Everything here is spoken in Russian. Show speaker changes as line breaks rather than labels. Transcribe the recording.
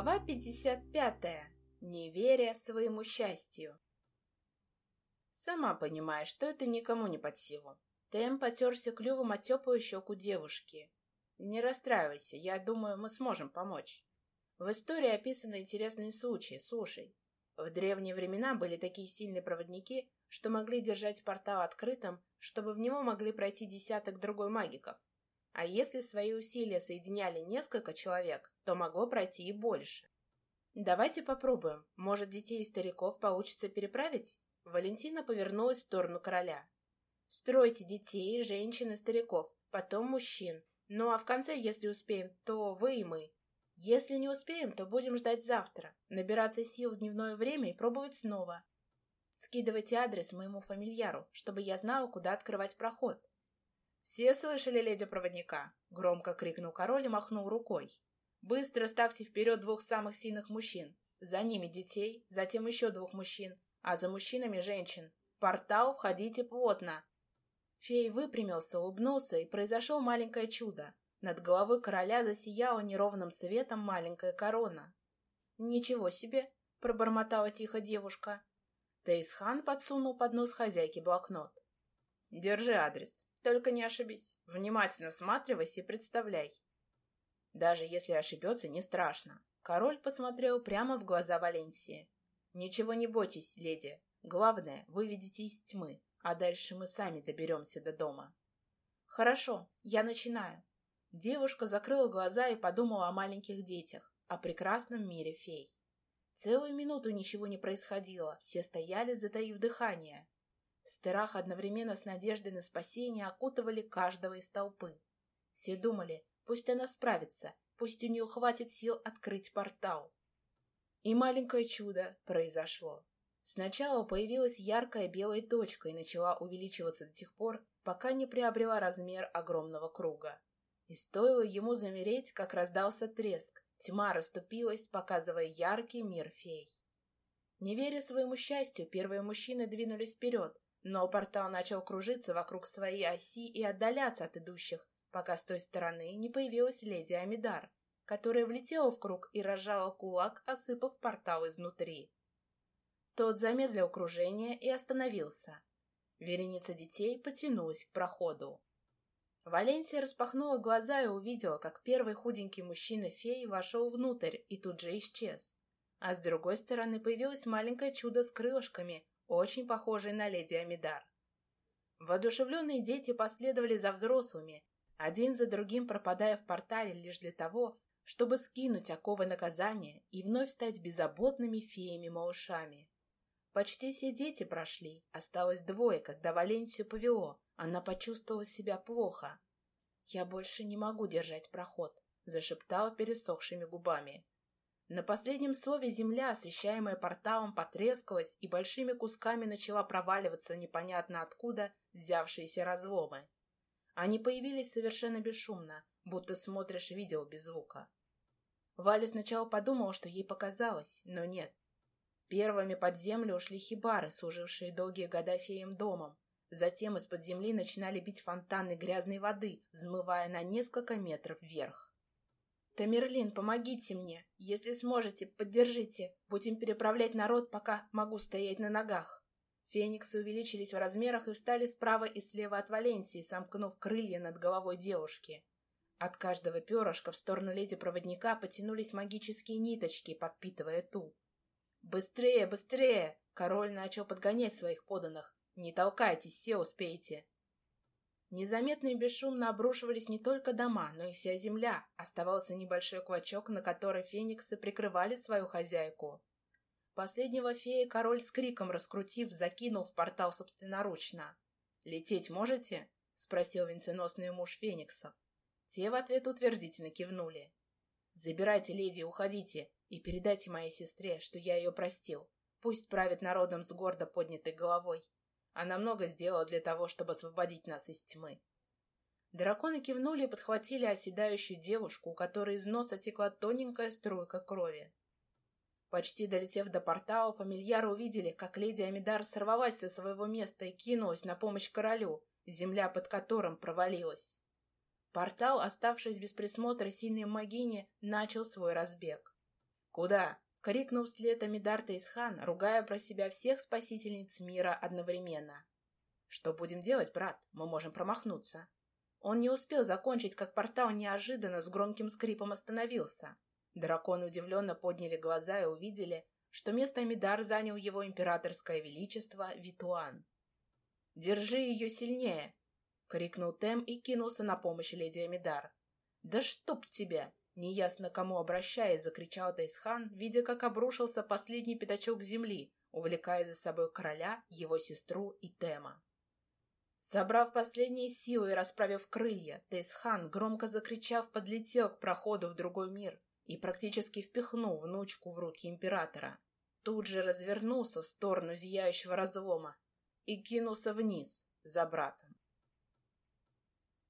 Глава 55. Не веря своему счастью. Сама понимаешь, что это никому не под силу. Тэм потерся клювом о теплую щеку девушки. Не расстраивайся, я думаю, мы сможем помочь. В истории описаны интересные случаи, слушай. В древние времена были такие сильные проводники, что могли держать портал открытым, чтобы в него могли пройти десяток другой магиков. А если свои усилия соединяли несколько человек, то могло пройти и больше. Давайте попробуем. Может, детей и стариков получится переправить? Валентина повернулась в сторону короля. Стройте детей, женщин и стариков, потом мужчин. Ну а в конце, если успеем, то вы и мы. Если не успеем, то будем ждать завтра, набираться сил в дневное время и пробовать снова. Скидывайте адрес моему фамильяру, чтобы я знала, куда открывать проход. «Все слышали леди-проводника?» — громко крикнул король и махнул рукой. «Быстро ставьте вперед двух самых сильных мужчин. За ними детей, затем еще двух мужчин, а за мужчинами женщин. Портал входите плотно». Фей выпрямился, улыбнулся, и произошло маленькое чудо. Над головой короля засияла неровным светом маленькая корона. «Ничего себе!» — пробормотала тихо девушка. Тейсхан подсунул под нос хозяйки блокнот. «Держи адрес. Только не ошибись. Внимательно всматривайся и представляй. Даже если ошибется, не страшно. Король посмотрел прямо в глаза Валенсии. Ничего не бойтесь, леди. Главное, выведите из тьмы, а дальше мы сами доберемся до дома. Хорошо, я начинаю. Девушка закрыла глаза и подумала о маленьких детях, о прекрасном мире фей. Целую минуту ничего не происходило, все стояли, затаив дыхание. Страх одновременно с надеждой на спасение окутывали каждого из толпы. Все думали, пусть она справится, пусть у нее хватит сил открыть портал. И маленькое чудо произошло. Сначала появилась яркая белая точка и начала увеличиваться до тех пор, пока не приобрела размер огромного круга. И стоило ему замереть, как раздался треск, тьма расступилась, показывая яркий мир фей. Не веря своему счастью, первые мужчины двинулись вперед, но портал начал кружиться вокруг своей оси и отдаляться от идущих, пока с той стороны не появилась леди Амидар, которая влетела в круг и разжала кулак, осыпав портал изнутри. Тот замедлил кружение и остановился. Вереница детей потянулась к проходу. Валенсия распахнула глаза и увидела, как первый худенький мужчина-фей вошел внутрь и тут же исчез. А с другой стороны появилось маленькое чудо с крылышками, очень похожий на леди Амидар. Воодушевленные дети последовали за взрослыми, один за другим пропадая в портале лишь для того, чтобы скинуть оковы наказания и вновь стать беззаботными феями-малышами. Почти все дети прошли, осталось двое, когда Валенсию повело, она почувствовала себя плохо. «Я больше не могу держать проход», — зашептала пересохшими губами. На последнем слове земля, освещаемая порталом, потрескалась и большими кусками начала проваливаться непонятно откуда взявшиеся разломы. Они появились совершенно бесшумно, будто смотришь видео без звука. Валя сначала подумала, что ей показалось, но нет. Первыми под землю ушли хибары, служившие долгие года феем домом. Затем из-под земли начинали бить фонтаны грязной воды, взмывая на несколько метров вверх. «Тамерлин, помогите мне! Если сможете, поддержите! Будем переправлять народ, пока могу стоять на ногах!» Фениксы увеличились в размерах и встали справа и слева от Валенсии, сомкнув крылья над головой девушки. От каждого перышка в сторону леди-проводника потянулись магические ниточки, подпитывая ту. «Быстрее, быстрее!» Король начал подгонять своих поданных. «Не толкайтесь, все успеете!» Незаметно и бесшумно обрушивались не только дома, но и вся земля. Оставался небольшой клочок, на который фениксы прикрывали свою хозяйку. Последнего фея король с криком раскрутив, закинул в портал собственноручно. «Лететь можете?» — спросил венценосный муж фениксов. Те в ответ утвердительно кивнули. «Забирайте леди уходите, и передайте моей сестре, что я ее простил. Пусть правит народом с гордо поднятой головой. Она много сделала для того, чтобы освободить нас из тьмы. Драконы кивнули и подхватили оседающую девушку, у которой из носа текла тоненькая струйка крови. Почти долетев до портала, фамильяры увидели, как леди Амидар сорвалась со своего места и кинулась на помощь королю, земля под которым провалилась. Портал, оставшись без присмотра сильной магини, начал свой разбег. «Куда?» — крикнул вслед Амидар Тейсхан, ругая про себя всех спасительниц мира одновременно. «Что будем делать, брат? Мы можем промахнуться». Он не успел закончить, как портал неожиданно с громким скрипом остановился. Драконы удивленно подняли глаза и увидели, что место Амидар занял его императорское величество Витуан. «Держи ее сильнее!» — крикнул Тем и кинулся на помощь леди Амидар. «Да чтоб тебя!» — неясно кому обращаясь, закричал Тайсхан, видя, как обрушился последний пятачок земли, увлекая за собой короля, его сестру и Тема. Собрав последние силы и расправив крылья, Тейсхан, громко закричав, подлетел к проходу в другой мир и практически впихнул внучку в руки императора. Тут же развернулся в сторону зияющего разлома и кинулся вниз за братом.